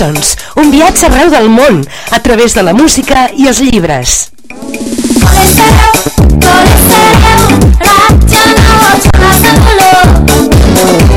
Gibsons, un viatge arreu del món a través de la música i els llibres. Benvinguts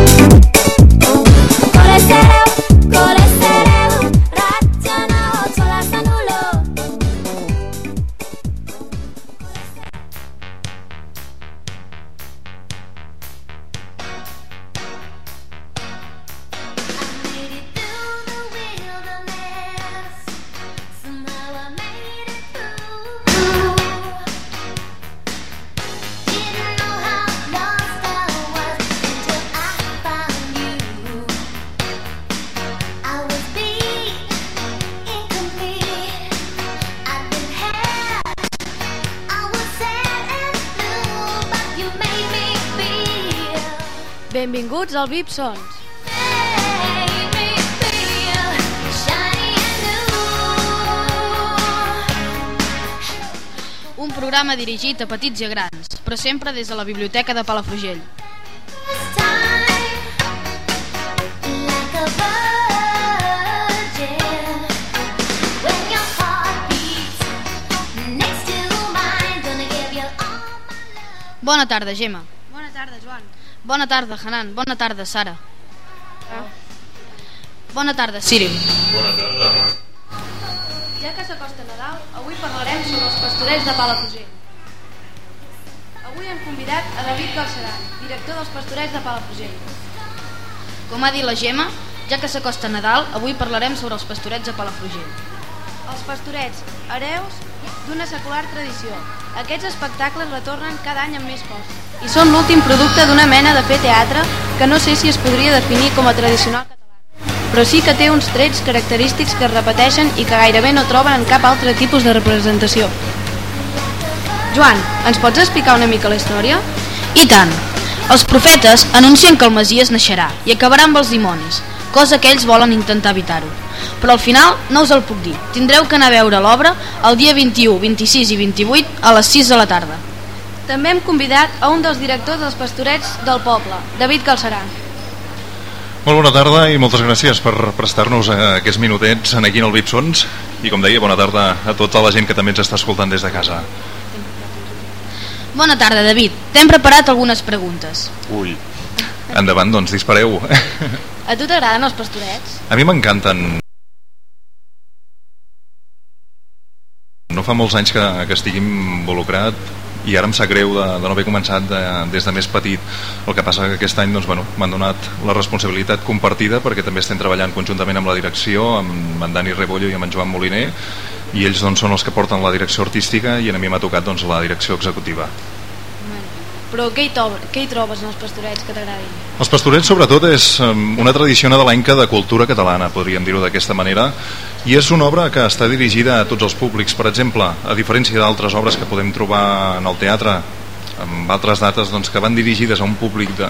al VIP Sons. Un programa dirigit a petits i a grans, però sempre des de la Biblioteca de Palafrugell. Bona tarda, Gemma. Bona tarda, Joan. Bona tarda, Hanan. Bona tarda, Sara. Bona tarda, Cyril. Ja que s'acosta Nadal, avui parlarem sobre els pastorets de Palafrugell. Avui hem convidat a David Galceran, director dels pastorets de Palafrugell. Com ha dit la Gemma, ja que s'acosta Nadal, avui parlarem sobre els pastorets de Palafrugell. Els pastorets, hereus d'una secular tradició. Aquests espectacles retornen cada any amb més força. I són l'últim producte d'una mena de fer teatre que no sé si es podria definir com a tradicional català. Però sí que té uns trets característics que es repeteixen i que gairebé no troben en cap altre tipus de representació. Joan, ens pots explicar una mica la història? I tant! Els profetes anuncien que el Masies naixerà i acabarà amb els dimonis, cosa que ells volen intentar evitar-ho. Però al final no us el puc dir. Tindreu que anar a veure l'obra el dia 21, 26 i 28 a les 6 de la tarda. També hem convidat a un dels directors dels pastorets del poble, David Calceran. Molt bona tarda i moltes gràcies per prestar-nos aquests minutets en aquí en el VIP Sons i com deia, bona tarda a tota la gent que també ens està escoltant des de casa. Bona tarda, David. T'hem preparat algunes preguntes. Ui, endavant, doncs dispareu. A tu t'agraden els pastorets? A mi m'encanten. No fa molts anys que, que estic involucrat i ara em sap greu de, de no haver començat de, des de més petit. El que passa que aquest any doncs, bueno, m'han donat la responsabilitat compartida perquè també estem treballant conjuntament amb la direcció, amb en Dani Rebollo i amb en Joan Moliner, i ells doncs, són els que porten la direcció artística i a mi m'ha tocat doncs, la direcció executiva. Però què hi, què hi trobes en els pastorets que t'agradin? Els pastorets sobretot és una tradició nadalenca de cultura catalana, podríem dir-ho d'aquesta manera, i és una obra que està dirigida a tots els públics. Per exemple, a diferència d'altres obres que podem trobar en el teatre, amb altres dates doncs, que van dirigides a un públic de,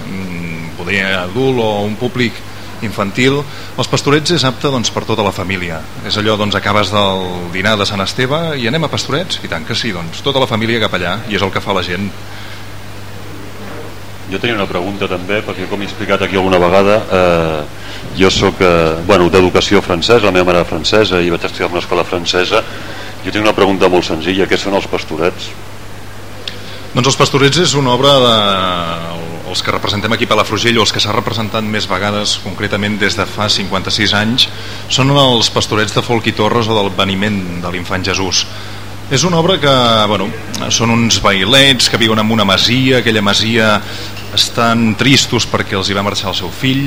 poder adult o un públic infantil, els pastorets és apte doncs, per tota la família. És allò, doncs, acabes del dinar de Sant Esteve i anem a pastorets? I tant que sí, doncs, tota la família cap allà, i és el que fa la gent. Jo tenia una pregunta també, perquè com he explicat aquí alguna vegada, eh, jo sóc eh, bueno, d'educació francesa, la meva mare francesa i vaig estudiar en una escola francesa. Jo tinc una pregunta molt senzilla, què són els pastorets? Doncs els pastorets és una obra de els que representem aquí a Palafrugell o els que s'ha representat més vegades, concretament des de fa 56 anys, són els pastorets de Folk i Torres o del veniment de l'infant Jesús. És una obra que, bueno, són uns bailets que viuen en una masia, aquella masia estan tristos perquè els hi va marxar el seu fill,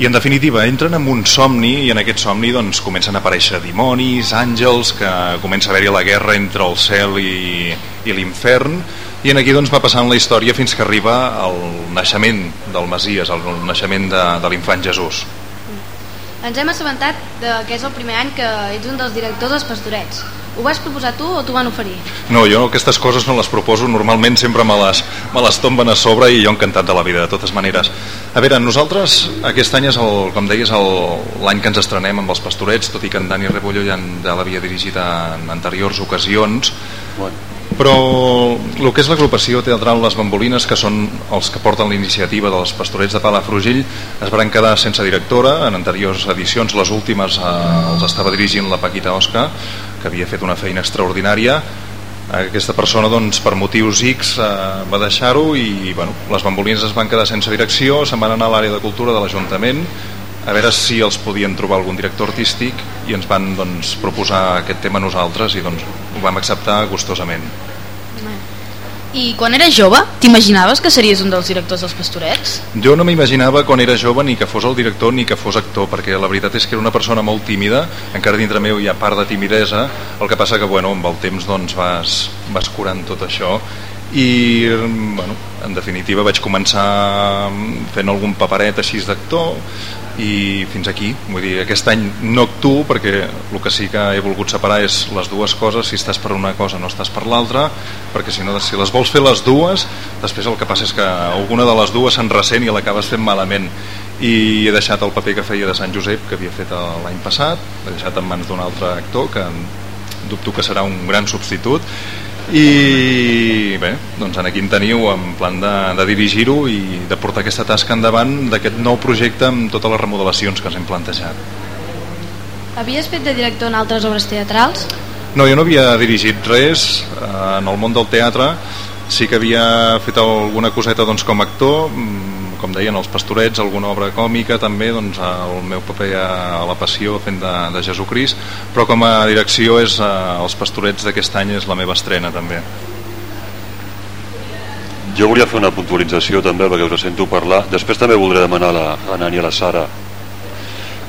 i en definitiva entren en un somni i en aquest somni doncs, comencen a aparèixer dimonis, àngels, que comença a haver-hi la guerra entre el cel i, i l'infern, i en aquí doncs, va passant la història fins que arriba al naixement del Masies, al naixement de, de l'infant Jesús. Ens hem assabentat de que és el primer any que ets un dels directors dels pastorets. Ho vas proposar tu o t'ho van oferir? No, jo aquestes coses no les proposo, normalment sempre me les, me les tomben a sobre i jo encantat de la vida, de totes maneres. A veure, nosaltres aquest any és, el, com deies, l'any que ens estrenem amb els pastorets, tot i que en Dani Rebollo ja, ja l'havia dirigit en anteriors ocasions, bueno. Però el que és l'agrupació teatral Les Bambolines, que són els que porten la iniciativa dels pastorets de Palafrugell, es van quedar sense directora en anteriors edicions, les últimes eh, els estava dirigint la Paquita Osca, que havia fet una feina extraordinària, aquesta persona doncs, per motius X eh, va deixar-ho i bueno, les bambolines es van quedar sense direcció se'n van anar a l'àrea de cultura de l'Ajuntament a veure si els podien trobar algun director artístic i ens van doncs, proposar aquest tema nosaltres i doncs, ho vam acceptar gustosament. I quan eres jove, t'imaginaves que series un dels directors dels Pastorets? Jo no m'imaginava quan era jove ni que fos el director ni que fos actor, perquè la veritat és que era una persona molt tímida, encara dintre meu hi ha part de timidesa, el que passa que bueno, amb el temps doncs, vas, vas curant tot això i bueno, en definitiva vaig començar fent algun paperet així d'actor i fins aquí, vull dir, aquest any no actuo perquè el que sí que he volgut separar és les dues coses, si estàs per una cosa no estàs per l'altra, perquè si no si les vols fer les dues, després el que passa és que alguna de les dues se'n ressent i l'acabes fent malament. I he deixat el paper que feia de Sant Josep que havia fet l'any passat, l'he deixat en mans d'un altre actor que dubto que serà un gran substitut i bé, doncs aquí en teniu en plan de, de dirigir-ho i de portar aquesta tasca endavant d'aquest nou projecte amb totes les remodelacions que ens hem plantejat. Havies fet de director en altres obres teatrals? No, jo no havia dirigit res eh, en el món del teatre, sí que havia fet alguna coseta doncs, com a actor, mm, com deien, els pastorets, alguna obra còmica també, doncs, el meu paper a la passió fent de, de Jesucrist, però com a direcció és eh, els pastorets d'aquest any és la meva estrena també. Jo volia fer una puntualització també perquè us sento parlar. Després també voldré demanar a la, a Nani i a la Sara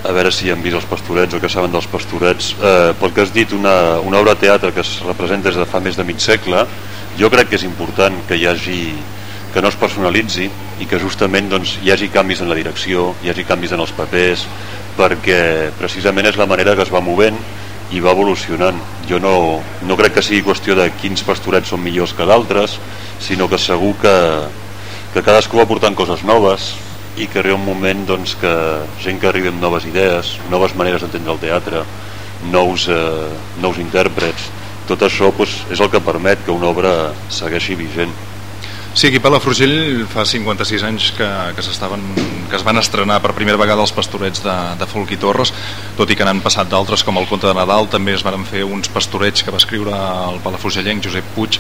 a veure si han vist els pastorets o què saben dels pastorets. Eh, pel que has dit, una, una obra de teatre que es representa des de fa més de mig segle, jo crec que és important que hi hagi que no es personalitzi i que justament doncs, hi hagi canvis en la direcció, hi hagi canvis en els papers, perquè precisament és la manera que es va movent i va evolucionant. Jo no, no crec que sigui qüestió de quins pastorets són millors que d'altres, sinó que segur que, que cadascú va portant coses noves i que arriba un moment doncs, que gent que arriba amb noves idees, noves maneres d'entendre el teatre, nous, eh, nous intèrprets, tot això doncs, és el que permet que una obra segueixi vigent. Sí, aquí a Palafrugell fa 56 anys que, que, que es van estrenar per primera vegada els pastorets de, de Folk i Torres, tot i que n'han passat d'altres com el Conte de Nadal, també es van fer uns pastorets que va escriure el palafrugellenc Josep Puig,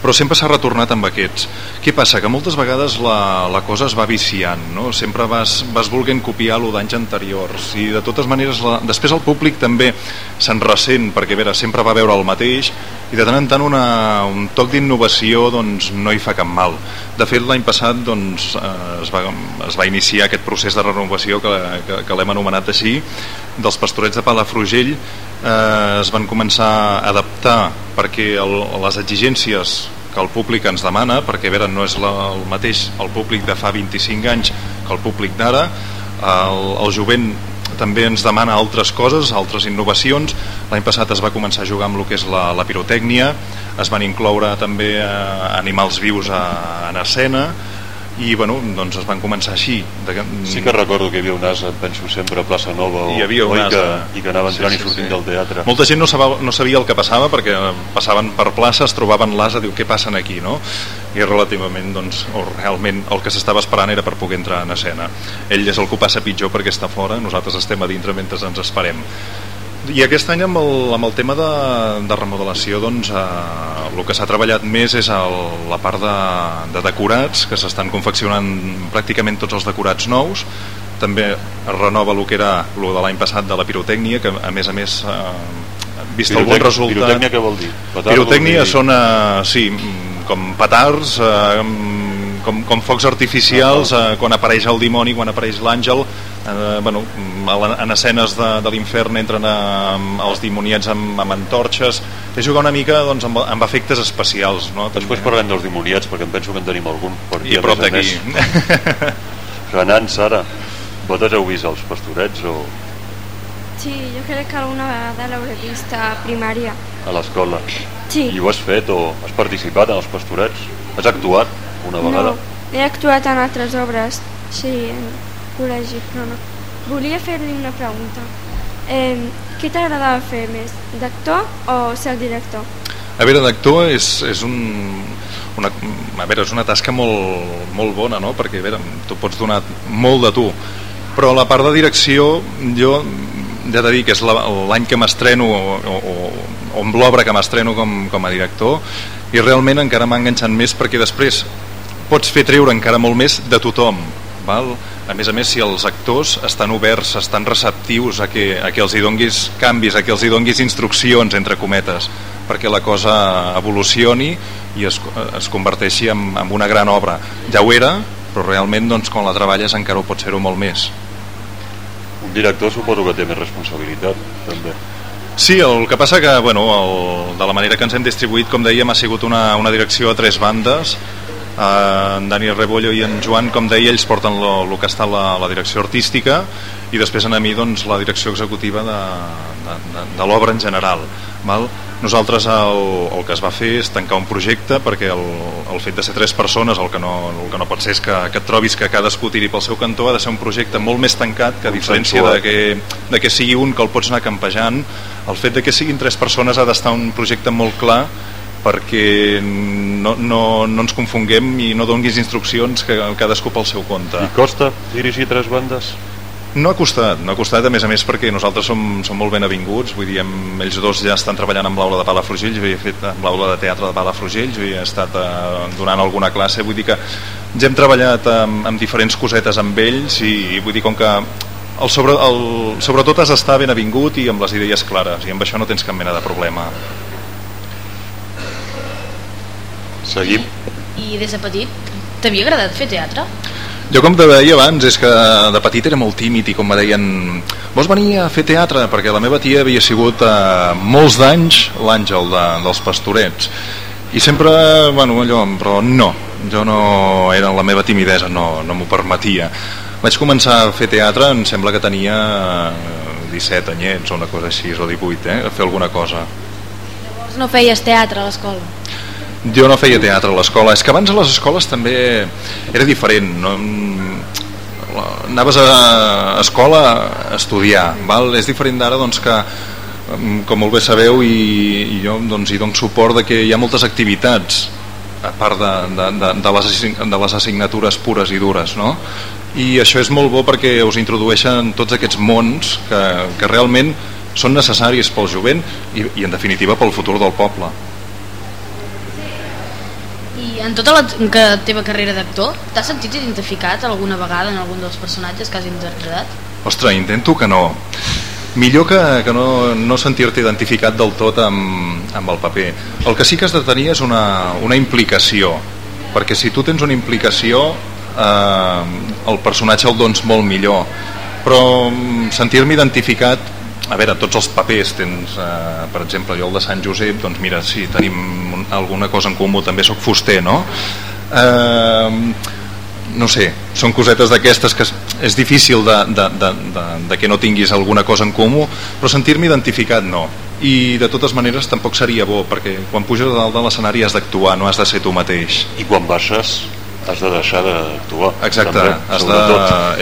però sempre s'ha retornat amb aquests. Què passa? Que moltes vegades la, la cosa es va viciant, no? sempre vas, vas volent copiar lo d'anys anteriors i de totes maneres la, després el públic també se'n ressent perquè veure, sempre va veure el mateix i de tant en tant una, un toc d'innovació doncs, no hi fa cap mal. De fet l'any passat doncs, eh, es, va, es va iniciar aquest procés de renovació que, que, que l'hem anomenat així dels pastorets de Palafrugell eh, es van començar a adaptar perquè el, les exigències que el públic ens demana, perquè a veure, no és la, el mateix el públic de fa 25 anys que el públic d'ara, el, el jovent també ens demana altres coses, altres innovacions. L'any passat es va començar a jugar amb el que és la, la pirotècnia, es van incloure també eh, animals vius a, en escena, i bueno, doncs es van començar així de... sí que recordo que hi havia un asa penso sempre a Plaça Nova o, hi havia un asa. que, i que anava entrant sí, sí, i sortint sí. del teatre molta gent no sabia, no sabia el que passava perquè passaven per plaça, es trobaven l'asa diu què passen aquí, no? i relativament doncs, o realment el que s'estava esperant era per poder entrar en escena ell és el que passa pitjor perquè està fora nosaltres estem a dintre mentre ens esperem i aquest any amb el, amb el tema de, de remodelació doncs, eh, el que s'ha treballat més és el, la part de, de decorats que s'estan confeccionant pràcticament tots els decorats nous també es renova el que era el de l'any passat de la pirotècnia que a més a més eh, vist Pirotec algun resultat pirotècnia què vol dir? Petardo pirotècnia dir... són eh, sí, com petards eh, com, com focs artificials eh, quan apareix el dimoni, quan apareix l'àngel eh, bueno, en escenes de, de l'infern entren a, eh, els dimoniats amb, amb antorxes és jugar una mica doncs, amb, amb efectes especials no? després parlem dels dimoniats perquè em penso que en tenim algun per i a prop d'aquí Renan, Sara vosaltres heu vist els pastorets o... Sí, jo crec que alguna vegada l'hauré vist a primària. A l'escola? Sí. I ho has fet o has participat en els pastorets? Has actuat? Una vegada? No, he actuat en altres obres, sí, en col·legi, però no. Volia fer-li una pregunta. Eh, què t'agradava fer més, d'actor o ser director? A veure, d'actor és, és un, una, a veure, és una tasca molt, molt bona, no? perquè a veure, tu pots donar molt de tu, però la part de direcció jo ja t'he dit que és l'any que m'estreno o, o, o amb l'obra que m'estreno com, com a director i realment encara m'ha enganxat més perquè després pots fer treure encara molt més de tothom val? a més a més si els actors estan oberts estan receptius a que, a que els hi donguis canvis, a que els hi donguis instruccions entre cometes perquè la cosa evolucioni i es, es converteixi en, en una gran obra ja ho era però realment doncs, quan la treballes encara ho pots fer-ho molt més un director suposo que té més responsabilitat també Sí, el que passa que bueno, el, de la manera que ens hem distribuït, com dèiem, ha sigut una, una direcció a tres bandes. En Dani Rebollo i en Joan, com deia, ells porten el que està la, la direcció artística i després en a mi doncs, la direcció executiva de, de, de, de l'obra en general. Val? Nosaltres el, el que es va fer és tancar un projecte perquè el, el fet de ser tres persones el que no, el que no pot ser és que, que et trobis que cadascú tiri pel seu cantó ha de ser un projecte molt més tancat que a diferència de que, de que sigui un que el pots anar campejant el fet de que siguin tres persones ha d'estar un projecte molt clar perquè no, no, no ens confonguem i no donguis instruccions que cadascú pel seu compte. I costa dirigir tres bandes? No ha costat, no ha costat a més a més perquè nosaltres som, som molt ben avinguts, vull dir, amb, ells dos ja estan treballant amb l'aula de Palafrugell, jo he fet amb l'aula de teatre de Palafrugell, jo he estat eh, donant alguna classe, vull dir que ja hem treballat amb, amb diferents cosetes amb ells i, i vull dir com que el sobre, el, sobretot has d'estar ben avingut i amb les idees clares i amb això no tens cap mena de problema. Seguim. I des de petit, t'havia agradat fer teatre? Jo com te deia abans, és que de petit era molt tímid i com me deien vols venir a fer teatre? Perquè la meva tia havia sigut eh, molts d'anys l'àngel de, dels pastorets i sempre, bueno, allò, però no jo no, era la meva timidesa no, no m'ho permetia vaig començar a fer teatre, em sembla que tenia 17 anyets o una cosa així, o 18, eh, a fer alguna cosa Llavors no feies teatre a l'escola? Jo no feia teatre a l'escola. És que abans a les escoles també era diferent. No? Anaves a escola a estudiar. Val? És diferent d'ara doncs, que com molt bé sabeu i, i jo doncs, hi dono suport de que hi ha moltes activitats a part de, de, de, de, les, de les assignatures pures i dures no? i això és molt bo perquè us introdueixen tots aquests mons que, que realment són necessaris pel jovent i, i en definitiva pel futur del poble en tota la que teva carrera d'actor, t'has sentit identificat alguna vegada en algun dels personatges que has interpretat? Ostres, intento que no. Millor que, que no, no sentir-te identificat del tot amb, amb el paper. El que sí que has de tenir és una, una implicació, perquè si tu tens una implicació eh, el personatge el dones molt millor, però mm, sentir-me identificat a veure, tots els papers tens, eh, per exemple, jo el de Sant Josep, doncs mira, sí, tenim un, alguna cosa en comú, també sóc fuster, no? Eh, no sé, són cosetes d'aquestes que és, difícil de, de, de, de, de que no tinguis alguna cosa en comú, però sentir-me identificat no. I de totes maneres tampoc seria bo, perquè quan puges a dalt de l'escenari has d'actuar, no has de ser tu mateix. I quan baixes has de deixar d'actuar. Exacte, també, has de,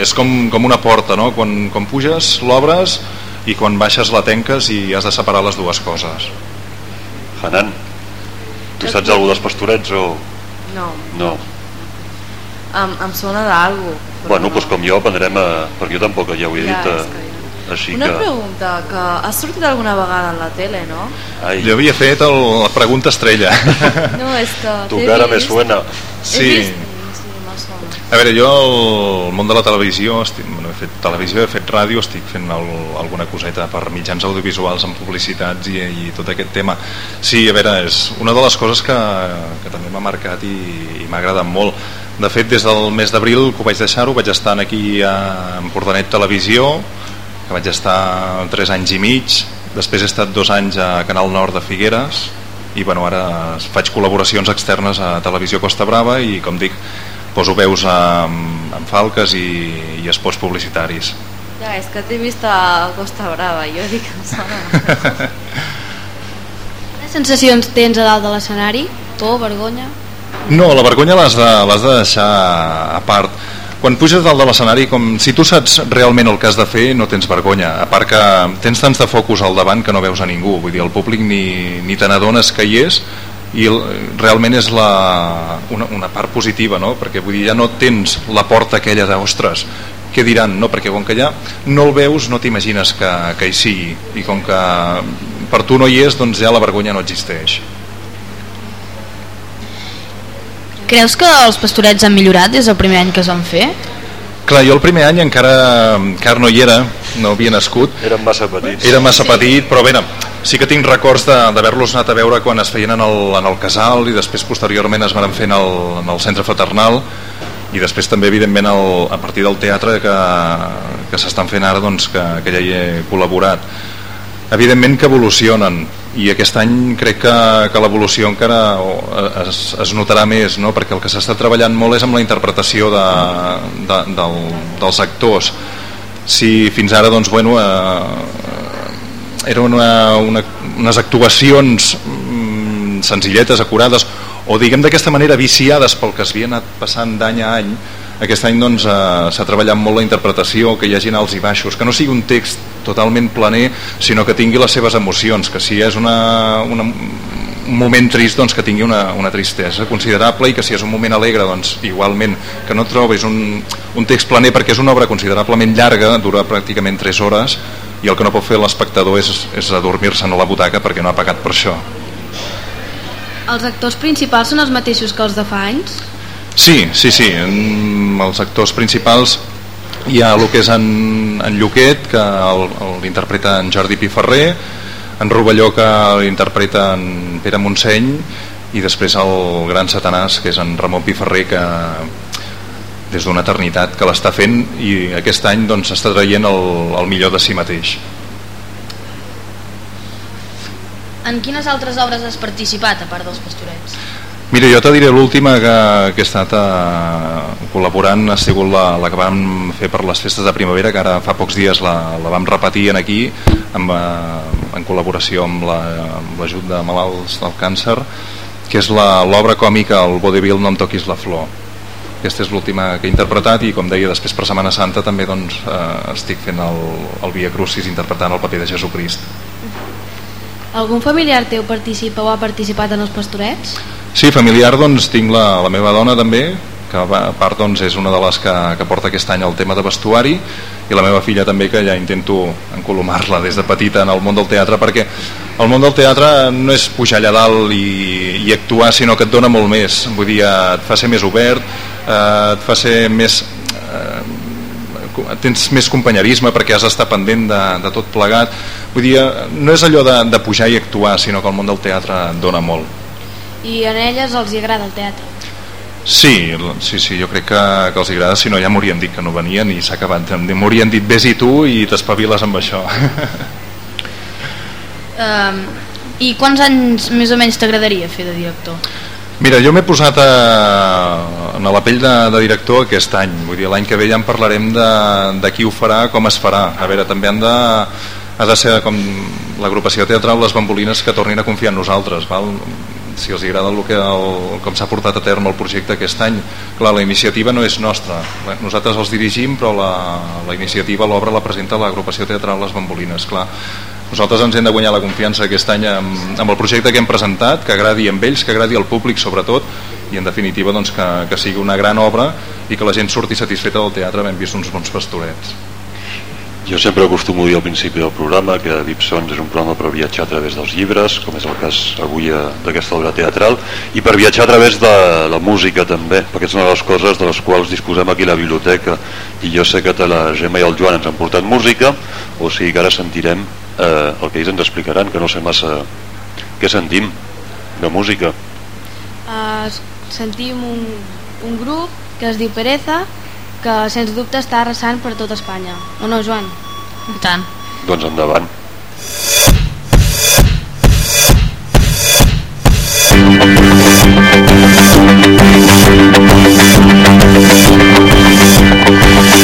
és com, com una porta, no? Quan, quan puges, l'obres, i quan baixes la tenques i has de separar les dues coses Hanan tu saps alguna dels pastorets o... no no em, em sona d'algú bueno, no. doncs com jo aprendrem a... perquè jo tampoc ja ho he ja, dit a... que... Així una que... pregunta, que has sortit alguna vegada en la tele, no? Ai. Jo havia fet el, la pregunta estrella. No, és que... Tu cara me suena. Sí. He vist a veure, jo al món de la televisió, estic, bueno, he fet televisió, he fet ràdio, estic fent el, alguna coseta per mitjans audiovisuals amb publicitats i, i tot aquest tema. Sí, a veure, és una de les coses que, que també m'ha marcat i, i m'ha agradat molt. De fet, des del mes d'abril que ho vaig deixar-ho, vaig estar aquí a Empordanet Televisió, que vaig estar 3 anys i mig, després he estat dos anys a Canal Nord de Figueres, i bueno, ara faig col·laboracions externes a Televisió Costa Brava i com dic poso veus amb, amb falques i, i esports publicitaris ja, és que t'he vist a Costa Brava jo dic que em sona Quines sensacions tens a dalt de l'escenari? Por, vergonya? No, la vergonya l'has de, de deixar a part quan puges dalt de l'escenari, com si tu saps realment el que has de fer, no tens vergonya. A part que tens tants de focus al davant que no veus a ningú. Vull dir, el públic ni, ni te n'adones que hi és i realment és la, una, una part positiva, no? perquè vull dir, ja no tens la porta aquella de, ostres, què diran, no? perquè com que ja no el veus no t'imagines que, que hi sigui i com que per tu no hi és doncs ja la vergonya no existeix Creus que els pastorets han millorat des del primer any que es van fer? Clar, jo el primer any encara, encara no hi era, no havia nascut. Era massa petits. Era massa sí. petit, però bé, sí que tinc records d'haver-los anat a veure quan es feien en el, en el casal i després posteriorment es van fer en el, en el centre fraternal i després també evidentment el, a partir del teatre que, que s'estan fent ara doncs, que, que ja hi he col·laborat evidentment que evolucionen i aquest any crec que, que l'evolució encara es, es notarà més no? perquè el que s'està treballant molt és amb la interpretació de, de, del, dels actors si fins ara doncs, bueno, eh, eren una, una, unes actuacions mm, senzilletes, acurades o diguem d'aquesta manera viciades pel que es havia anat passant d'any a any aquest any doncs, eh, s'ha treballat molt la interpretació, que hi hagi alts i baixos, que no sigui un text totalment planer, sinó que tingui les seves emocions, que si és una, una, un moment trist doncs que tingui una, una tristesa considerable i que si és un moment alegre doncs igualment que no trobis un, un text planer perquè és una obra considerablement llarga dura pràcticament 3 hores i el que no pot fer l'espectador és, és adormir-se a la butaca perquè no ha pagat per això Els actors principals són els mateixos que els de fa anys? Sí, sí, sí. En els actors principals hi ha el que és en, en Lluquet, que l'interpreta en Jordi Piferrer, en Rovelló, que l'interpreta en Pere Montseny, i després el gran satanàs, que és en Ramon Piferrer, que des d'una eternitat que l'està fent i aquest any doncs està traient el, el millor de si mateix. En quines altres obres has participat, a part dels pastorets? Mira, jo te diré l'última que, que he estat eh, col·laborant ha sigut la, la que vam fer per les festes de primavera, que ara fa pocs dies la, la vam repetir en aquí amb, eh, en col·laboració amb l'ajut la, de malalts del càncer, que és l'obra còmica El vodevil no em toquis la flor. Aquesta és l'última que he interpretat i com deia després per Setmana Santa també doncs, eh, estic fent el, el Via Crucis interpretant el paper de Jesucrist. Algun familiar teu participa o ha participat en els pastorets? Sí, familiar doncs tinc la, la meva dona també, que a part doncs, és una de les que, que porta aquest any el tema de vestuari i la meva filla també que ja intento encolomar-la des de petita en el món del teatre perquè el món del teatre no és pujar allà dalt i, i actuar sinó que et dona molt més vull dir, et fa ser més obert eh, et fa ser més eh, tens més companyerisme perquè has d'estar pendent de, de tot plegat vull dir, no és allò de, de pujar i actuar sinó que el món del teatre dona molt i a elles els hi agrada el teatre Sí, sí, sí, jo crec que, que els agrada, si no ja m'haurien dit que no venien i s'ha acabat, m'haurien dit vés i tu i t'espaviles amb això. um, I quants anys més o menys t'agradaria fer de director? Mira, jo m'he posat a, a la pell de, de director aquest any, vull dir, l'any que ve ja en parlarem de, de qui ho farà, com es farà. A veure, també han de, ha de ser com l'agrupació teatral Les Bambolines que tornin a confiar en nosaltres, val? si els agrada el que el, com s'ha portat a terme el projecte aquest any clar, la iniciativa no és nostra nosaltres els dirigim però la, la iniciativa l'obra la presenta l'agrupació teatral Les Bambolines clar, nosaltres ens hem de guanyar la confiança aquest any amb, amb el projecte que hem presentat que agradi amb ells, que agradi al públic sobretot i en definitiva doncs, que, que sigui una gran obra i que la gent surti satisfeta del teatre havent vist uns bons pastorets jo sempre acostumo dir al principi del programa que Vipsons és un programa per viatjar a través dels llibres, com és el cas avui eh, d'aquesta obra teatral, i per viatjar a través de la música també, perquè és una de les coses de les quals disposem aquí a la biblioteca, i jo sé que la Gemma i el Joan ens han portat música, o sigui que ara sentirem eh, el que ells ens explicaran, que no sé massa què sentim de música. Uh, sentim un, un grup que es diu Pereza, que sens dubte està arrasant per tot Espanya. O no, Joan? I tant. Doncs endavant.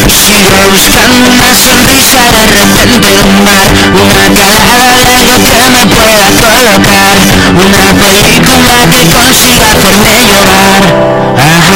Sigo buscando una sonrisa de repente en un bar Una calada de algo que me pueda colocar Una película que consiga hacerme llorar Ajá.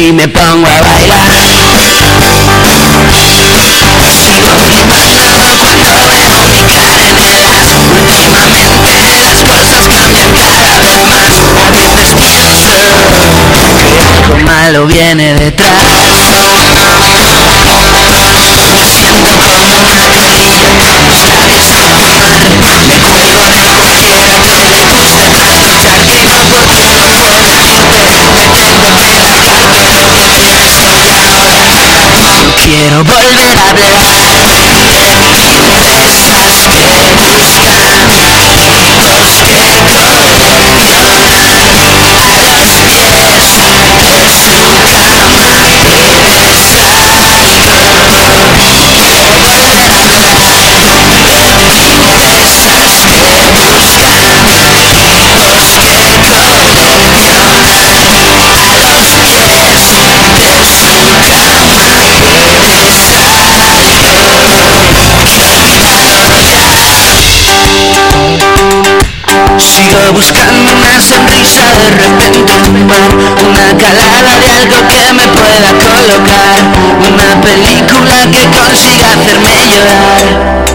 y me pongo a bailar. Sigo flipando cuando veo mi carretera. Últimamente las cosas cambian cada vez más. A veces pienso que algo malo viene detrás. Quiero volver a hablar buscando una sonrisa de repente una calada de algo que me pueda colocar, una película que consiga hacerme llorar.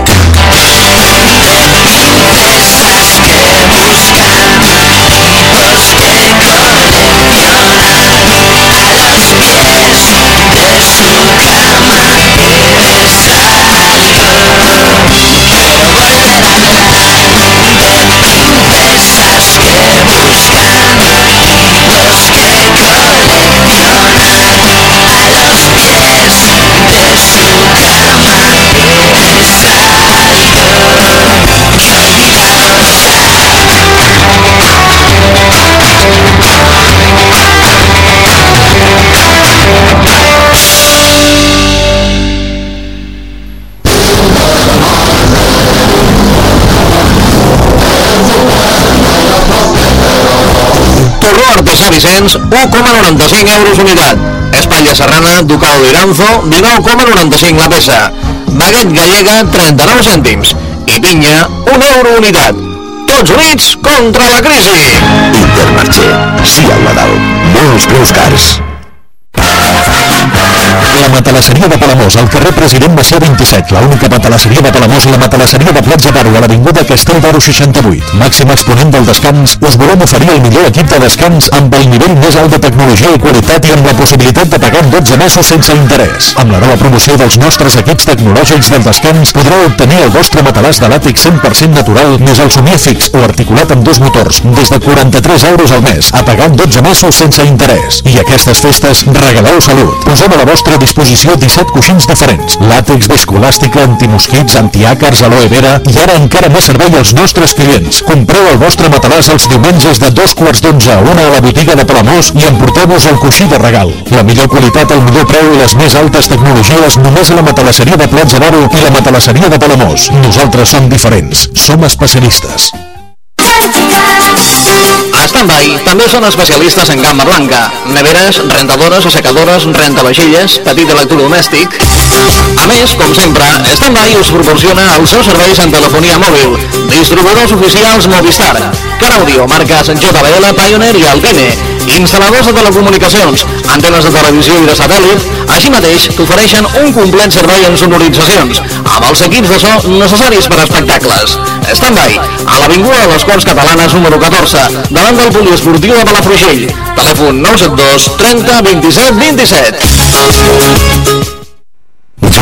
Vicenç, 1,95 euros unitat. Espatlla serrana, ducal d'Iranzo, 19,95 la peça. Baguet gallega, 39 cèntims. I pinya, 1 euro unitat. Tots units contra la crisi. Intermarché. Sí al Nadal. Molts preus cars. La matalasseria de Palamós, al carrer President Macià 27, la única matalasseria de Palamós i la matalasseria de Platja d'Aro a l'Avinguda Castell d'Aro 68. Màxim exponent del descans, us volem oferir el millor equip de descans amb el nivell més alt de tecnologia i qualitat i amb la possibilitat de pagar en 12 mesos sense interès. Amb la nova promoció dels nostres equips tecnològics del descans podreu obtenir el vostre matalàs de làtex 100% natural més el somier fix o articulat amb dos motors des de 43 euros al mes a pagar en 12 mesos sense interès. I aquestes festes regaleu salut. Posem a la vostra disposició 17 coixins diferents. Làtex, viscolàstica, antimosquits, antiàcars, aloe vera i ara encara més servei als nostres clients. Compreu el vostre matalàs els diumenges de dos quarts d'onze a una a la botiga de Palamós i emporteu-vos el coixí de regal. La millor qualitat, el millor preu i les més altes tecnologies només a la matalasseria de Platja d'Aro i la matalasseria de Palamós. Nosaltres som diferents. Som especialistes. Standby també són especialistes en gamma blanca, neveres, rentadores, assecadores, rentavaixelles, petit electrodomèstic. A més, com sempre, Standby us proporciona els seus serveis en telefonia mòbil, distribuïdors oficials Movistar, Car marques JBL, Pioneer i Alpine, instal·ladors de telecomunicacions, antenes de televisió i de satèl·lit, així mateix t'ofereixen un complet servei en sonoritzacions, amb els equips de so necessaris per a espectacles. Standby, a l'Avinguda de les Corts Catalanes número 14, davant del poliesportiu de Palafrugell. Telèfon 972 30 27 27.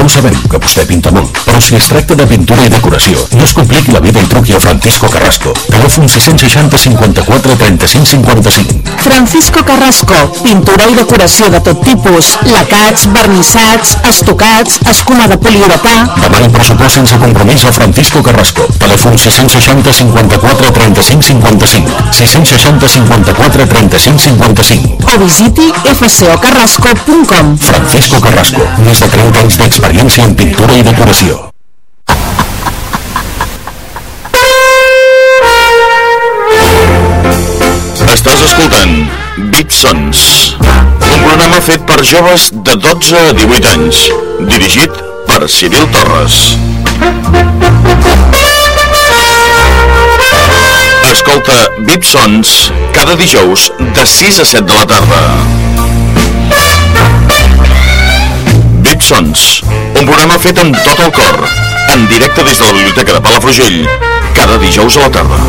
Ja ho sabem, que vostè pinta molt, però si es tracta de pintura i decoració, no es compliqui la vida i truqui a Francisco Carrasco. Telèfon 660 54 35 55. Francisco Carrasco, pintura i decoració de tot tipus, lacats, vernissats, estocats, escuma de poliuretà... Demani pressupost sense compromís a Francisco Carrasco. Telèfon 660 54 35 55. 660 54 35 55. O visiti fcocarrasco.com Francisco Carrasco, més de 30 anys d'experiència en pintura i decoració. Estàs escoltant Bitsons, un programa fet per joves de 12 a 18 anys, dirigit per Cyril Torres. Escolta Bitsons cada dijous de 6 a 7 de la tarda. Sons, un programa fet amb tot el cor, en directe des de la Biblioteca de Palafrugell, cada dijous a la tarda.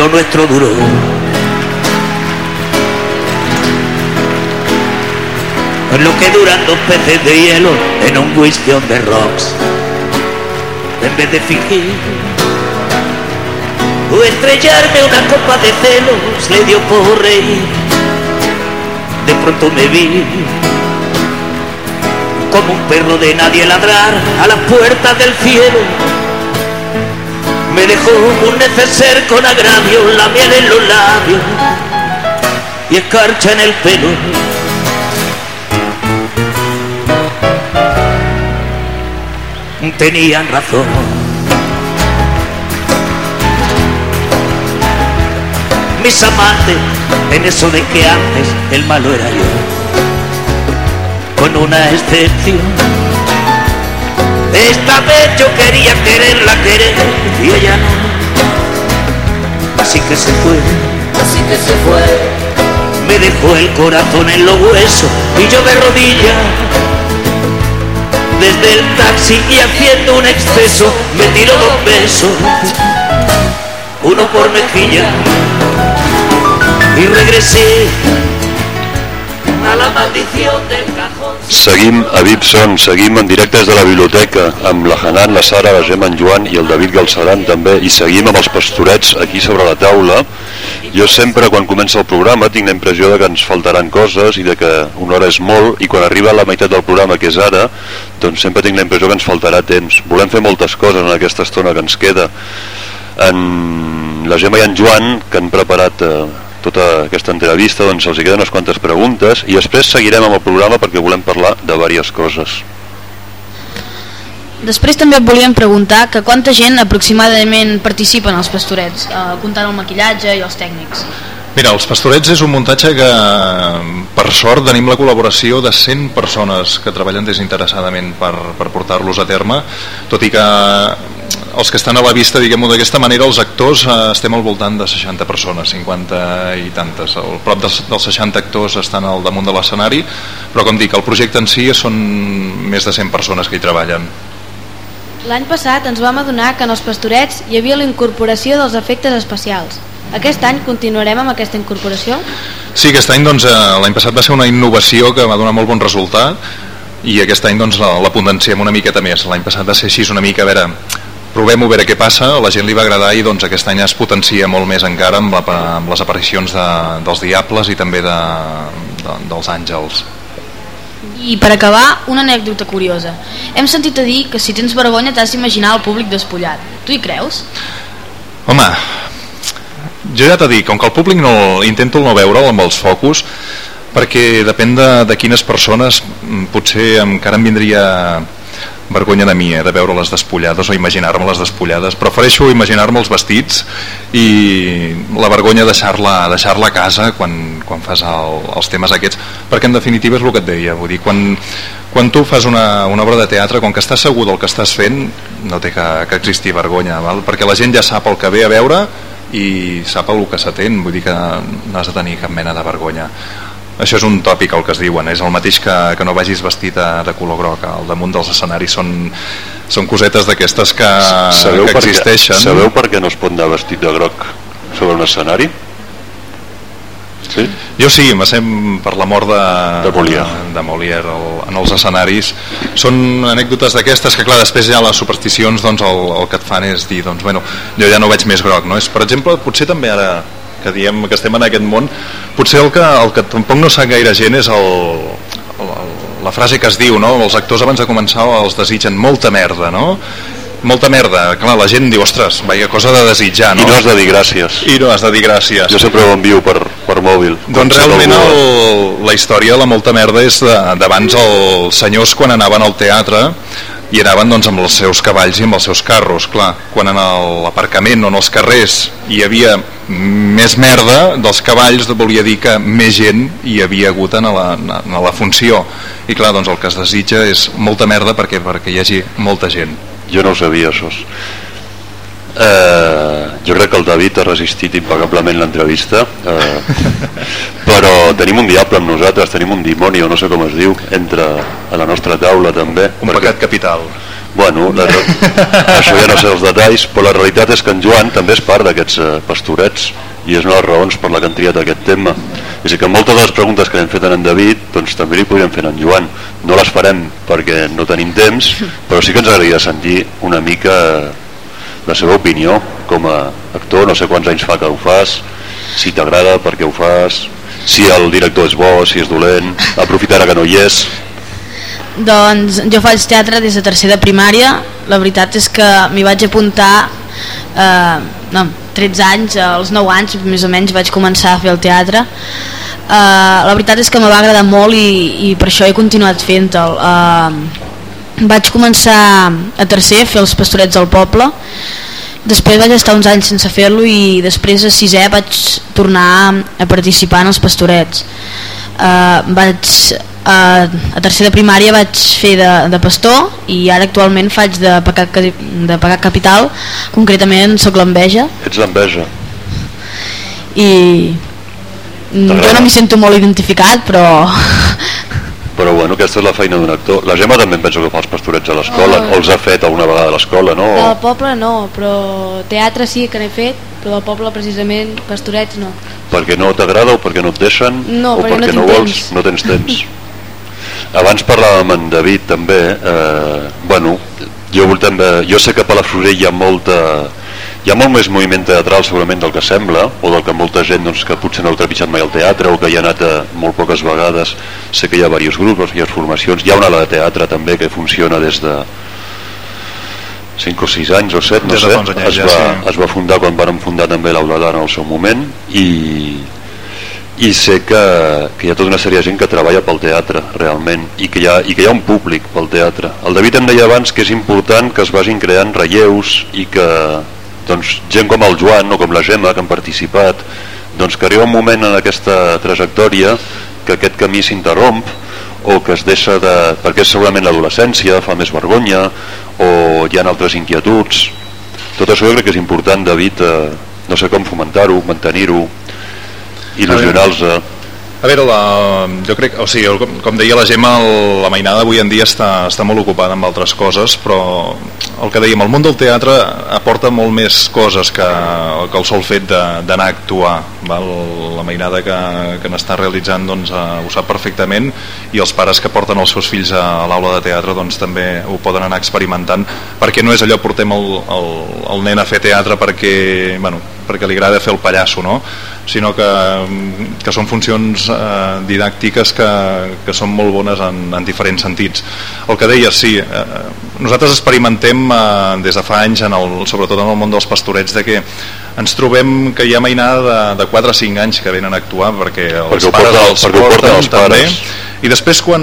Lo nuestro duró. Lo que duran dos peces de hielo en un whisky on the rocks. En vez de fingir o estrellarme una copa de celos, le dio por reír. De pronto me vi como un perro de nadie ladrar a las puertas del cielo me dejó un neceser con agravio, la miel en los labios y escarcha en el pelo. Tenían razón. Mis amantes, en eso de que antes el malo era yo, con una excepción. Esta vez yo quería quererla querer y ella no. Así que se fue, así que se fue. Me dejó el corazón en los huesos y yo de rodillas. Desde el taxi y haciendo un exceso me tiró dos besos. Uno por mejilla y regresé Seguim a Vipson, seguim en directe des de la biblioteca amb la Hanan, la Sara, la Gemma, en Joan i el David Galceran també i seguim amb els pastorets aquí sobre la taula. Jo sempre quan comença el programa tinc la impressió de que ens faltaran coses i de que una hora és molt i quan arriba la meitat del programa que és ara doncs sempre tinc la impressió que ens faltarà temps. Volem fer moltes coses en aquesta estona que ens queda. En la Gemma i en Joan que han preparat eh, tota aquesta entrevista doncs els hi queden unes quantes preguntes i després seguirem amb el programa perquè volem parlar de diverses coses Després també et volíem preguntar que quanta gent aproximadament participa en els pastorets, eh, comptant el maquillatge i els tècnics. Mira, els pastorets és un muntatge que per sort tenim la col·laboració de 100 persones que treballen desinteressadament per, per portar-los a terme, tot i que els que estan a la vista, diguem-ho d'aquesta manera, els actors eh, estem al voltant de 60 persones, 50 i tantes. Al prop dels, dels 60 actors estan al damunt de l'escenari, però com dic, el projecte en si són més de 100 persones que hi treballen. L'any passat ens vam adonar que en els pastorets hi havia la incorporació dels efectes especials. Aquest any continuarem amb aquesta incorporació? Sí, aquest any doncs, eh, l'any passat va ser una innovació que va donar molt bon resultat i aquest any doncs, la, la potenciem una miqueta més. L'any passat va ser així una mica, a veure, provem-ho a veure què passa, a la gent li va agradar i doncs aquest any es potencia molt més encara amb, la, amb les aparicions de, dels diables i també de, de, dels àngels. I per acabar, una anècdota curiosa. Hem sentit a dir que si tens vergonya t'has d'imaginar el públic despullat. Tu hi creus? Home, jo ja t'he dit, com que el públic no, intento no veure'l amb els focus, perquè depèn de, de quines persones potser encara em vindria vergonya de mi, eh, de veure les despullades o imaginar-me les despullades. Prefereixo imaginar-me els vestits i la vergonya deixar-la deixar, -la, a casa quan, quan fas el, els temes aquests, perquè en definitiva és el que et deia, vull dir, quan, quan tu fas una, una obra de teatre, quan que estàs segur del que estàs fent, no té que, que existir vergonya, val? perquè la gent ja sap el que ve a veure i sap el que s'atén, vull dir que no has de tenir cap mena de vergonya això és un tòpic el que es diuen és el mateix que, que no vagis vestit de, color groc al damunt dels escenaris són, són cosetes d'aquestes que, sabeu que existeixen què, sabeu per què no es pot anar vestit de groc sobre un escenari? Sí? Jo sí, me sem per la mort de, de Molière, de, de Molière el, en els escenaris. Són anècdotes d'aquestes que, clar, després ja les supersticions doncs, el, el que et fan és dir, doncs, bueno, jo ja no veig més groc. No? És, per exemple, potser també ara que diem que estem en aquest món, potser el que, el que tampoc no sap gaire gent és el, el, la frase que es diu, no? els actors abans de començar els desitgen molta merda, no? molta merda, clar, la gent diu ostres, veia cosa de desitjar, no? I no has de dir gràcies. I no has de dir gràcies. Jo sempre ho envio per, per mòbil. Doncs realment el, la història de la molta merda és d'abans els senyors quan anaven al teatre i anaven doncs, amb els seus cavalls i amb els seus carros clar, quan en l'aparcament o en els carrers hi havia més merda dels cavalls volia dir que més gent hi havia hagut en la, en la funció. I clar, doncs el que es desitja és molta merda perquè, perquè hi hagi molta gent. Jo no ho sabia això eh, jo crec que el David ha resistit impagablement l'entrevista eh, però tenim un diable amb nosaltres tenim un dimoni o no sé com es diu entre a la nostra taula també un perquè, pecat capital bueno, la, això ja no sé els detalls però la realitat és que en Joan també és part d'aquests eh, pastorets i és una de les raons per la que han triat aquest tema. És que moltes de les preguntes que hem fet en David doncs també li podríem fer en Joan. No les farem perquè no tenim temps però sí que ens agradaria sentir una mica la seva opinió com a actor, no sé quants anys fa que ho fas si t'agrada, per què ho fas si el director és bo, si és dolent. Aprofitar que no hi és doncs jo faig teatre des de tercer de primària. La veritat és que m'hi vaig apuntar eh, no, 13 anys, als 9 anys més o menys vaig començar a fer el teatre. Eh, la veritat és que me va agradar molt i, i per això he continuat fent-el. Eh, vaig començar a tercer a fer els pastorets del poble. Després vaig estar uns anys sense fer-lo i després a sisè vaig tornar a participar en els pastorets. Uh, vaig uh, a tercer de primària vaig fer de, de pastor i ara actualment faig de pecat, de pecat capital. Concretament sóc l'enveja. Ets l'enveja. I jo no m'hi sento molt identificat però però bueno, aquesta és la feina d'un actor. La Gemma també penso que fa els pastorets a l'escola. Uh, o els ha fet alguna vegada a l'escola no? del poble no, però teatre sí que n'he fet però del poble precisament pastorets no. Perquè no t'agrada o perquè no et deixen? No, o perquè, perquè no, no vols, temps. no tens temps abans parlàvem amb en David també eh, bueno, jo, també, jo sé que a Palafrugell hi ha molta hi ha molt més moviment teatral segurament del que sembla o del que molta gent doncs, que potser no ha trepitjat mai al teatre o que hi ha anat a molt poques vegades. Sé que hi ha diversos grups, diverses formacions. Hi ha una de teatre també que funciona des de 5 o 6 anys o 7 no sé, anys, es, va, sí. es va fundar quan van fundar també l'Aula d'Ara en el seu moment i, i sé que, que hi ha tota una sèrie de gent que treballa pel teatre realment i que, hi ha, i que hi ha un públic pel teatre. El David em deia abans que és important que es vagin creant relleus i que doncs, gent com el Joan o com la Gemma que han participat doncs que arriba un moment en aquesta trajectòria que aquest camí s'interromp o que es deixa de... perquè és segurament l'adolescència, fa més vergonya o hi ha altres inquietuds. Tot això crec que és important David, eh, no sé com fomentar-ho mantenir-ho il·lusionar-los a veure, la, jo crec, o sigui, com, com deia la Gemma, el, la mainada avui en dia està, està molt ocupada amb altres coses, però el que dèiem, el món del teatre aporta molt més coses que, que el sol fet d'anar a actuar. Val? La mainada que, que n'està realitzant doncs, uh, ho sap perfectament i els pares que porten els seus fills a, a l'aula de teatre doncs, també ho poden anar experimentant, perquè no és allò portem el, el, el nen a fer teatre perquè, bueno, perquè li agrada fer el pallasso, no? Sinó que, que són funcions eh, didàctiques que, que són molt bones en, en diferents sentits. El que deies, sí, eh, nosaltres experimentem eh, des de fa anys, en el, sobretot en el món dels pastorets, de que ens trobem que hi ha mainada de, de 4 o 5 anys que venen a actuar perquè els perquè pares porten, els perquè porten, porten els també pares. I després quan,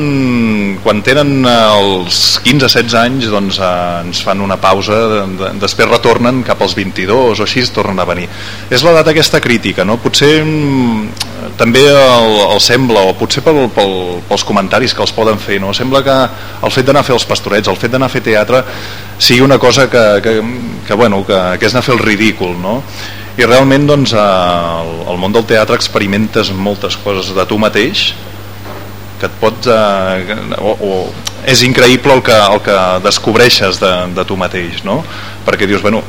quan tenen els 15-16 anys doncs eh, ens fan una pausa de, de, després retornen cap als 22 o així tornen a venir és l'edat aquesta crítica no? potser mm, també el, el sembla o potser pel, pel, pels comentaris que els poden fer no? sembla que el fet d'anar a fer els pastorets el fet d'anar a fer teatre sigui una cosa que, que, que, bueno, que, que és anar a fer el ridícul no? i realment doncs, al, al món del teatre experimentes moltes coses de tu mateix que et pots eh, o, o és increïble el que, el que descobreixes de, de tu mateix no? perquè dius, bueno,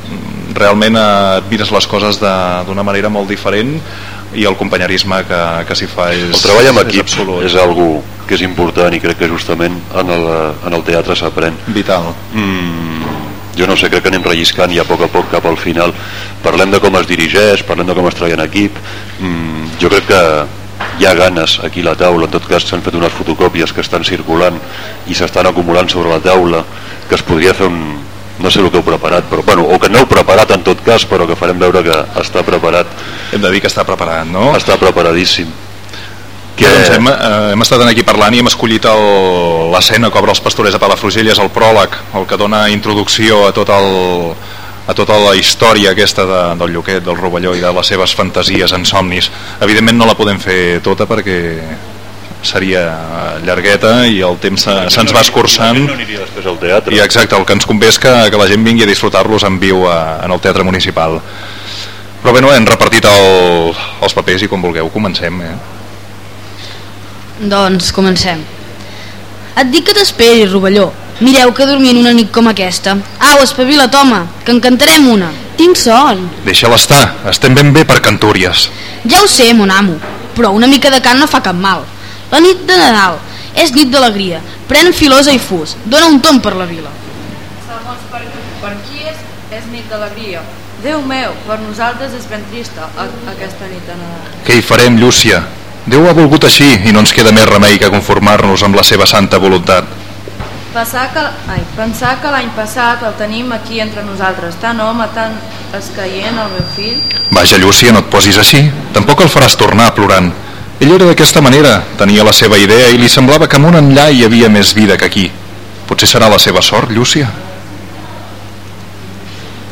realment eh, et mires les coses d'una manera molt diferent i el companyerisme que, que s'hi fa és, el treball amb equip és, és algo que és important i crec que justament en el, en el teatre s'aprèn. Vital. Mm, jo no sé, crec que anem relliscant ja a poc a poc cap al final. Parlem de com es dirigeix, parlem de com es treballa en equip. Mm, jo crec que hi ha ganes aquí a la taula. En tot cas s'han fet unes fotocòpies que estan circulant i s'estan acumulant sobre la taula que es podria fer un, no sé el que heu preparat però, bueno, o que no heu preparat en tot cas però que farem veure que està preparat. Hem de dir que està preparat no? està preparadíssim. Que... Doncs hem, eh, hem estat aquí parlant i hem escollit l'escena que obre els pastorets a Palafrugell, és el pròleg, el que dona introducció a tot el, a tota la història aquesta de, del Lloquet, del Rovelló i de les seves fantasies en somnis. Evidentment no la podem fer tota perquè seria llargueta i el temps se- se'ns va escurçant No aniria després al teatre. i exacte, el que ens convé és que, que la gent vingui a disfrutar-los en viu a, en el Teatre Municipal. Però bé, no, hem repartit el, els papers i com vulgueu comencem. Eh? Doncs comencem. Et dic que t'esperi, Rovelló. Mireu que dormint una nit com aquesta. Au, espavila't, home, que en cantarem una. Tinc son. Deixa-la estar, estem ben bé per cantúries. Ja ho sé, mon amo, però una mica de cant no fa cap mal. La nit de Nadal és nit d'alegria. Pren filosa i fus, dona un tom per la vila. Segons per, per qui és, és nit d'alegria. Déu meu, per nosaltres és ben trista a, aquesta nit de Nadal. Què hi farem, Llúcia? Déu ha volgut així i no ens queda més remei que conformar-nos amb la seva santa voluntat. Pensar que, ai, pensar que l'any passat el tenim aquí entre nosaltres, tan home, tan escaient, el meu fill. Vaja, Llúcia, no et posis així. Tampoc el faràs tornar plorant. Ell era d'aquesta manera, tenia la seva idea i li semblava que amunt enllà hi havia més vida que aquí. Potser serà la seva sort, Llúcia?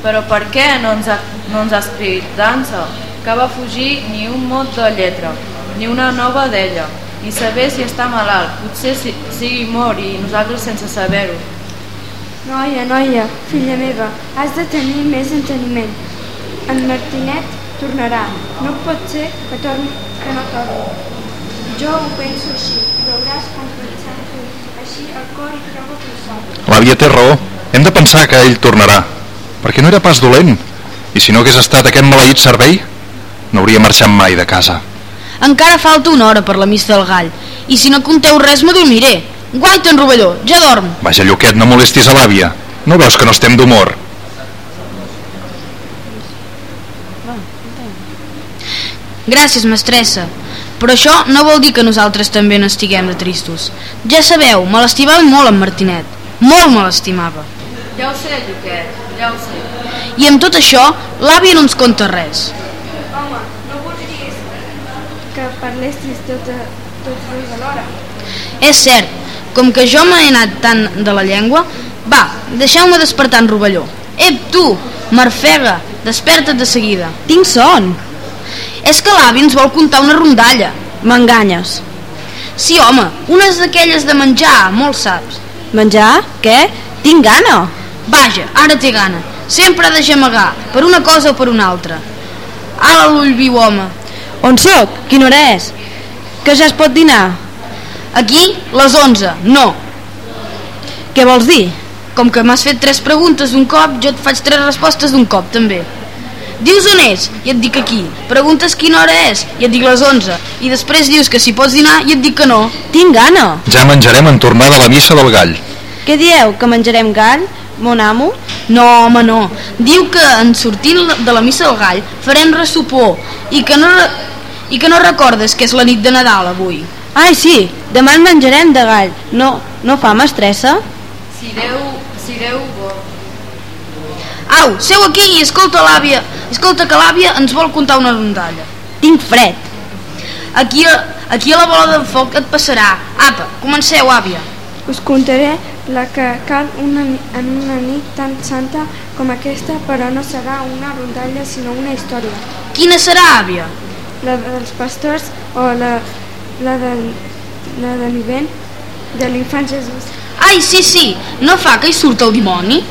Però per què no ens ha, no ens ha escrit dansa? Que va fugir ni un mot de lletra, ni una nova d'ella, ni saber si està malalt, potser si, sigui mort i nosaltres sense saber-ho. Noia, noia, filla meva, has de tenir més enteniment. En Martinet tornarà. No pot ser que, torni, que no torni. Jo ho penso així, veuràs com pensant tu. Així el cor hi troba consol. L'àvia té raó. Hem de pensar que ell tornarà. Perquè no era pas dolent. I si no hagués estat aquest maleït servei, no hauria marxat mai de casa. Encara falta una hora per la missa del gall, i si no conteu res m'adormiré. Guaita, en Rovelló, ja dorm. Vaja, Lluquet, no molestis a l'àvia. No veus que no estem d'humor? Gràcies, mestressa. Però això no vol dir que nosaltres també no estiguem de tristos. Ja sabeu, me l'estimava molt en Martinet. Molt me l'estimava. Ja ho sé, Lluquet, ja ho sé. I amb tot això, l'àvia no ens conta res. Que parlessis tot, tots dos alhora? És cert, com que jo m'he anat tant de la llengua, va, deixeu-me despertar en Rovelló. Ep, tu, Marfega, desperta't de seguida. Tinc son. És que l'avi ens vol contar una rondalla. M'enganyes. Sí, home, unes d'aquelles de menjar, molt saps. Menjar? Què? Tinc gana. Vaja, ara té gana. Sempre ha de gemegar, per una cosa o per una altra. Ala l'ull viu, home. On sóc? Quina hora és? Que ja es pot dinar? Aquí, les 11, no. Què vols dir? Com que m'has fet tres preguntes d'un cop, jo et faig tres respostes d'un cop, també. Dius on és? I et dic aquí. Preguntes quina hora és? I et dic les 11. I després dius que si pots dinar i et dic que no. Tinc gana. Ja menjarem en tornar de la missa del gall. Què dieu? Que menjarem gall? Mon amo? No, home, no. Diu que en sortint de la missa del gall farem ressupor i que no, i que no recordes que és la nit de Nadal avui. Ai, sí, demà en menjarem de gall. No, no fa mestressa? Si Déu, si Déu vol. Au, seu aquí i escolta l'àvia. Escolta que l'àvia ens vol contar una rondalla. Tinc fred. Aquí, a, aquí a la bola del foc et passarà. Apa, comenceu, àvia. Us contaré la que cal una, ni- en una nit tan santa com aquesta, però no serà una rondalla, sinó una història. Quina serà, àvia? La dels pastors o la, la, del, la de l'ivent de l'infant Jesús. Ai, sí, sí, no fa que hi surt el dimoni?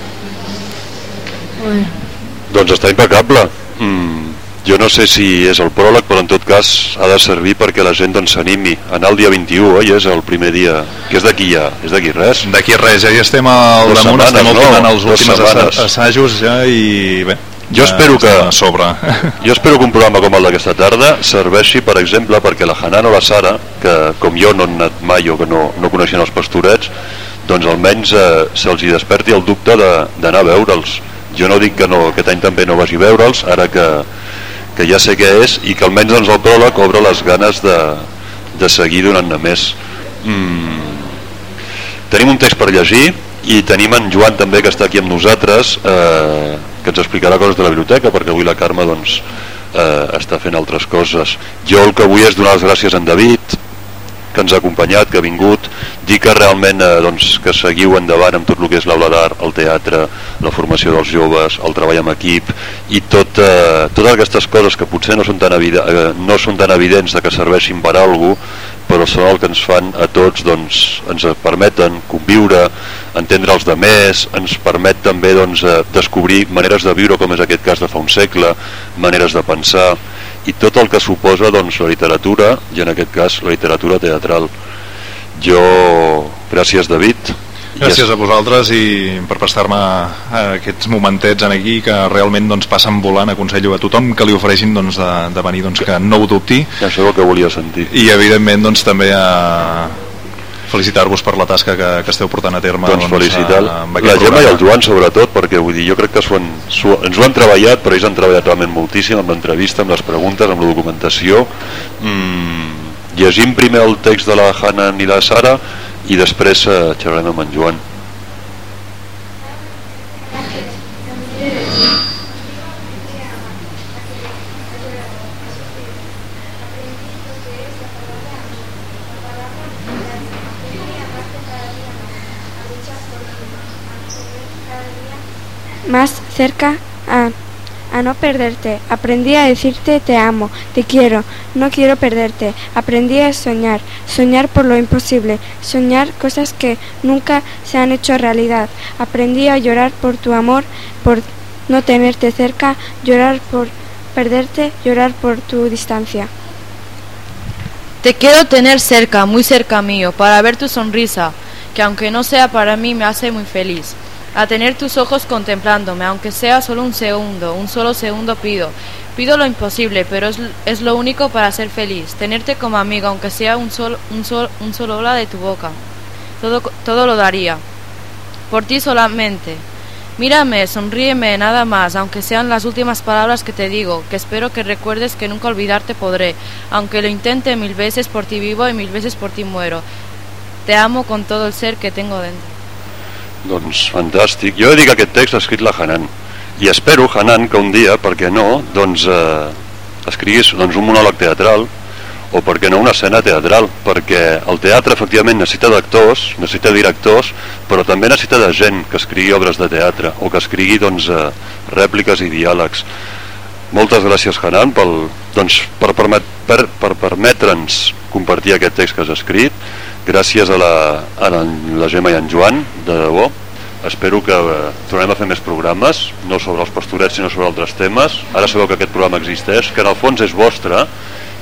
Doncs està impecable. Mm, jo no sé si és el pròleg, però en tot cas ha de servir perquè la gent doncs s'animi. Anar el dia 21, oi? És el primer dia... Que és d'aquí ja? És d'aquí res? D'aquí res, ja hi estem al damunt, estem ultimant no? els últims assajos ja i bé, Jo ja espero que- a sobre. Jo espero que un programa com el d'aquesta tarda serveixi, per exemple, perquè la Hanan o la Sara, que com jo no han anat mai o que no, no coneixen els pastorets, doncs almenys eh, se'ls hi desperti el dubte de- d'anar a veure'ls. Jo no dic que no, aquest any també no vagi a veure'ls, ara que, que ja sé què és, i que almenys doncs, el pròleg obre les ganes de, de seguir donant-ne més. Mm. Tenim un text per llegir i tenim en Joan també que està aquí amb nosaltres eh, que ens explicarà coses de la biblioteca perquè avui la Carme doncs, eh, està fent altres coses. Jo el que vull és donar les gràcies a en David que ens ha acompanyat, que ha vingut, dir que realment eh, doncs, que seguiu endavant amb tot el que és l'aula d'art, el teatre, la formació dels joves, el treball en equip i tot, eh, totes aquestes coses que potser no són, tan eh, no són tan evidents de que serveixin per a alguna el que ens fan a tots doncs, ens permeten conviure entendre els de més ens permet també doncs, eh, descobrir maneres de viure com és aquest cas de fa un segle maneres de pensar i tot el que suposa doncs, la literatura i en aquest cas la literatura teatral. Jo, gràcies David Gràcies a vosaltres i per prestar-me aquests momentets en aquí que realment doncs, passen volant. Aconsello a tothom que li ofereixin doncs, de, de venir doncs, que no ho dubti. I això és el que volia sentir. I evidentment doncs, també a felicitar-vos per la tasca que, que esteu portant a terme doncs, doncs felicitar a, la Gemma i el Joan sobretot perquè vull dir, jo crec que han, ens ho han treballat però ells han treballat realment moltíssim amb l'entrevista, amb les preguntes, amb la documentació mm, llegim primer el text de la Hanan i la Sara i després eh, xerrarem amb en más cerca a, a no perderte. Aprendí a decirte te amo, te quiero, no quiero perderte. Aprendí a soñar, soñar por lo imposible, soñar cosas que nunca se han hecho realidad. Aprendí a llorar por tu amor, por no tenerte cerca, llorar por perderte, llorar por tu distancia. Te quiero tener cerca, muy cerca mío, para ver tu sonrisa, que aunque no sea para mí me hace muy feliz a tener tus ojos contemplándome, aunque sea solo un segundo, un solo segundo pido. Pido lo imposible, pero es, es lo único para ser feliz. Tenerte como amigo, aunque sea un solo, un sol, un solo ola de tu boca. Todo, todo lo daría. Por ti solamente. Mírame, sonríeme, nada más, aunque sean las últimas palabras que te digo, que espero que recuerdes que nunca olvidarte podré, aunque lo intente mil veces por ti vivo y mil veces por ti muero. Te amo con todo el ser que tengo dentro. Doncs fantàstic. Jo dit que aquest text l'ha escrit la Hanan i espero, Hanan, que un dia, per què no, doncs eh, escriguis doncs, un monòleg teatral o per què no una escena teatral perquè el teatre efectivament necessita d'actors necessita directors però també necessita de gent que escrigui obres de teatre o que escrigui doncs, eh, rèpliques i diàlegs moltes gràcies Hanan pel, doncs, per, permet, per, per permetre'ns compartir aquest text que has escrit. Gràcies a la, a la, la Gemma i en Joan de debò. Espero que eh, tornem a fer més programes no sobre els pastorets sinó sobre altres temes. Ara sabeu que aquest programa existeix que en el fons és vostre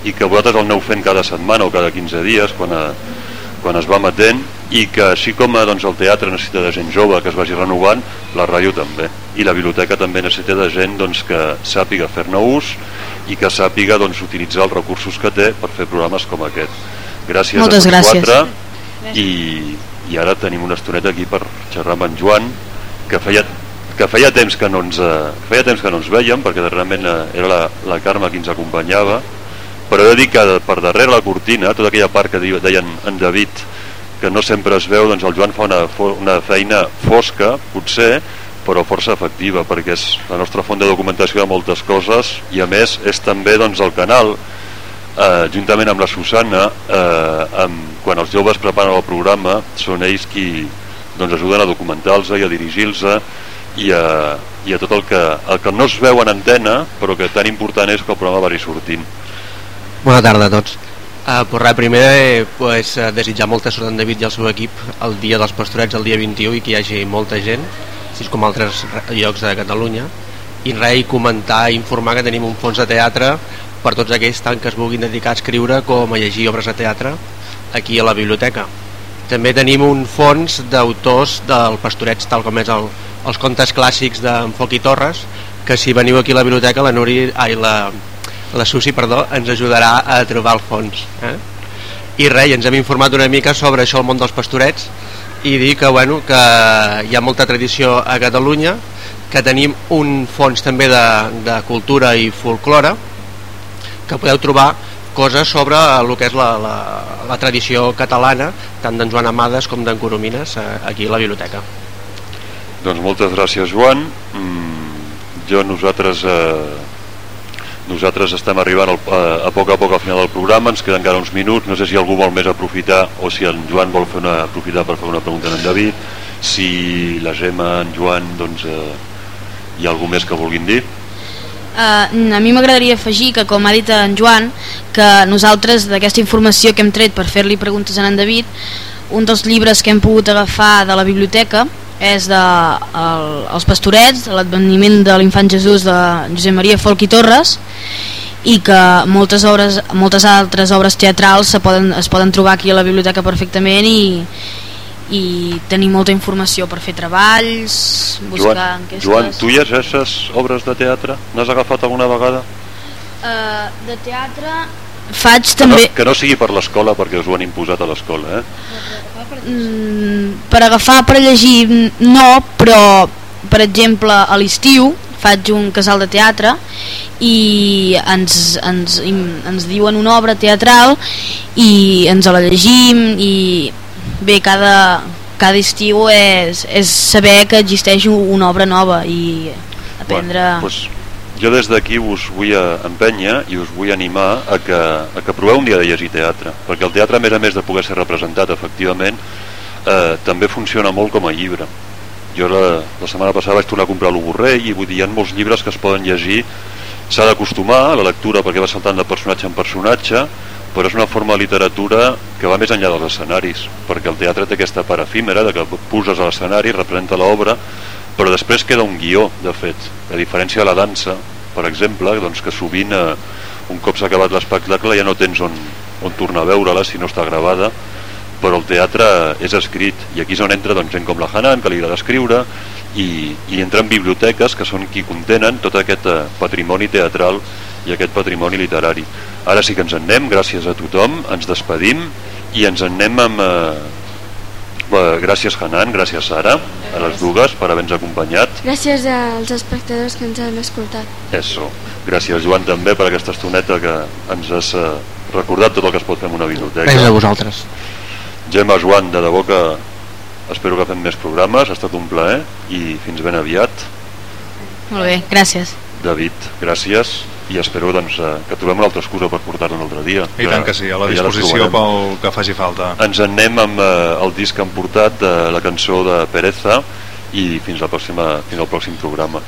i que vosaltres el aneu fent cada setmana o cada 15 dies quan, a, eh, quan es va matent i que així com eh, doncs, el teatre necessita de gent jove que es vagi renovant, la ràdio també. I la biblioteca també necessita de gent doncs, que sàpiga fer-ne ús i que sàpiga doncs, utilitzar els recursos que té per fer programes com aquest. Gràcies Moltes a tots gràcies. quatre. I, i ara tenim una estoneta aquí per xerrar amb en Joan que feia, que feia temps que no ens eh, feia temps que no ens veiem perquè darrerament eh, era la, la Carme qui ens acompanyava. Però he de dir que per darrere la cortina tota aquella part que deien en David que no sempre es veu doncs el Joan fa una, una feina fosca potser però força efectiva perquè és la nostra font de documentació de moltes coses i a més és també doncs, el canal eh, juntament amb la Susana eh, amb, quan els joves preparen el programa són ells qui doncs, ajuden a documentar-los i a dirigir-los i, a, i a tot el que, el que no es veu en antena però que tan important és que el programa vagi sortint. Bona tarda a tots. Uh, pues res, primer eh, pues, desitjar molta sort en David i el seu equip el dia dels pastorets, el dia 21 i que hi hagi molta gent, així com altres llocs de Catalunya i res, i comentar i informar que tenim un fons de teatre per tots aquells tant que es vulguin dedicar a escriure com a llegir obres de teatre aquí a la biblioteca. També tenim un fons d'autors del Pastorets, tal com és el, els contes clàssics d'en Foc i Torres, que si veniu aquí a la biblioteca, la Nuri, ai, la, la Susi, perdó, ens ajudarà a trobar el fons. Eh? I res, ens hem informat una mica sobre això el món dels pastorets i dir que, bueno, que hi ha molta tradició a Catalunya, que tenim un fons també de, de cultura i folklore, que podeu trobar coses sobre el que és la, la, la tradició catalana tant d'en Joan Amades com d'en Coromines eh, aquí a la biblioteca. Doncs moltes gràcies Joan. Mm, jo nosaltres eh, nosaltres estem arribant al, a, a poc a poc al final del programa, ens queden encara uns minuts, no sé si algú vol més aprofitar o si en Joan vol fer una, aprofitar per fer una pregunta en David, si la Gemma, en Joan, doncs, eh, hi ha algú més que vulguin dir. Uh, a mi m'agradaria afegir que, com ha dit en Joan, que nosaltres d'aquesta informació que hem tret per fer-li preguntes a en David, un dels llibres que hem pogut agafar de la biblioteca és de el, Els Pastorets, l'adveniment de l'infant Jesús de Josep Maria Folch i Torres, i que moltes, obres, moltes altres obres teatrals se poden, es poden trobar aquí a la biblioteca perfectament i, i tenir molta informació per fer treballs, buscar Joan, enquestes... Joan, tu llegeixes obres de teatre? N'has agafat alguna vegada? Uh, de teatre faig també... Que no, que no sigui per l'escola, perquè us ho han imposat a l'escola, eh? Mm, per agafar per llegir no, però per exemple a l'estiu faig un casal de teatre i ens, ens, ens diuen una obra teatral i ens la llegim i bé, cada, cada estiu és, és saber que existeix una obra nova i aprendre... Bueno, pues, jo des d'aquí us vull empènyer i us vull animar a que, a que proveu un dia de llegir teatre, perquè el teatre, a més a més de poder ser representat efectivament, eh, també funciona molt com a llibre. Jo la, la setmana passada vaig tornar a comprar l'Uborrell i vull dir, hi ha molts llibres que es poden llegir s'ha d'acostumar a la lectura perquè va saltant de personatge en personatge però és una forma de literatura que va més enllà dels escenaris, perquè el teatre té aquesta part efímera de que puses a l'escenari, representa l'obra, però després queda un guió, de fet, a diferència de la dansa, per exemple, doncs que sovint eh, un cop s'ha acabat l'espectacle ja no tens on, on tornar a veure-la si no està gravada, però el teatre és escrit, i aquí és on entra doncs, gent com la Hanan, que li agrada escriure, i, i entra en biblioteques que són qui contenen tot aquest eh, patrimoni teatral i aquest patrimoni literari. Ara sí que ens en anem, gràcies a tothom, ens despedim i ens en anem amb... Eh, gràcies Hanan, gràcies Sara, a les dues per haver-nos acompanyat. Gràcies als espectadors que ens han escoltat. Eso. Gràcies Joan també per aquesta estoneta que ens has eh, recordat tot el que es pot fer en una biblioteca. Gràcies a vosaltres. Gemma, Joan, de debò que espero que fem més programes, ha estat un plaer i fins ben aviat. Molt bé, gràcies. David, gràcies i espero doncs, eh, que trobem una altra excusa per portar-lo un altre dia. I tant que sí, a la disposició pel que faci falta. Ens en anem amb eh, el disc que han portat de la cançó de Pereza i fins, la pròxima, fins al pròxim programa.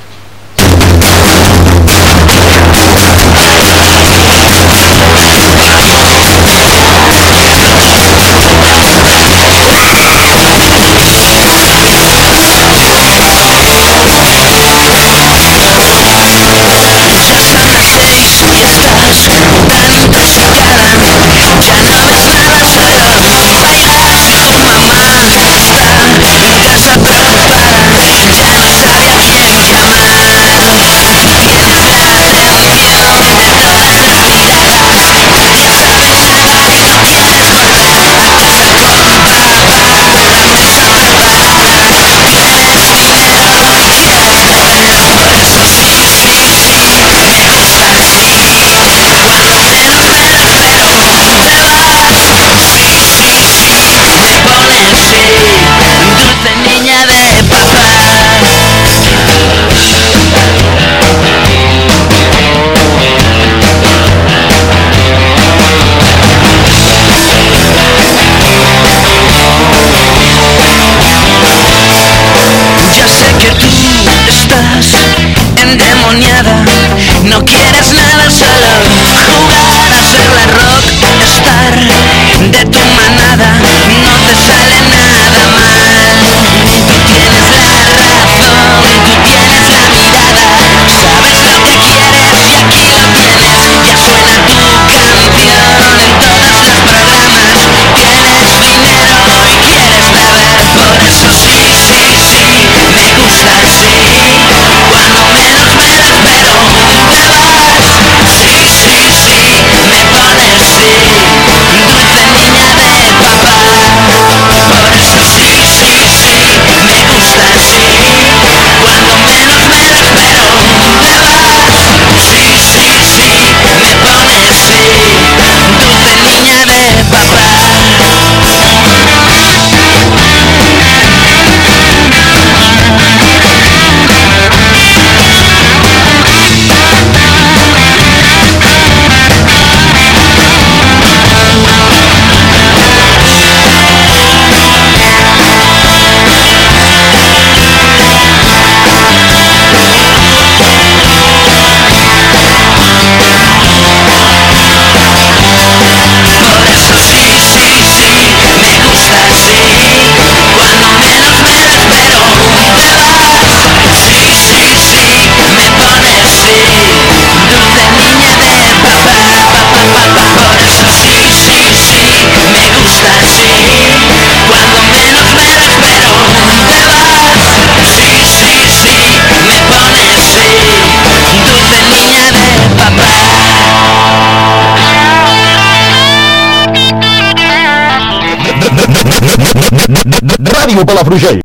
Ràdio Palafrugell.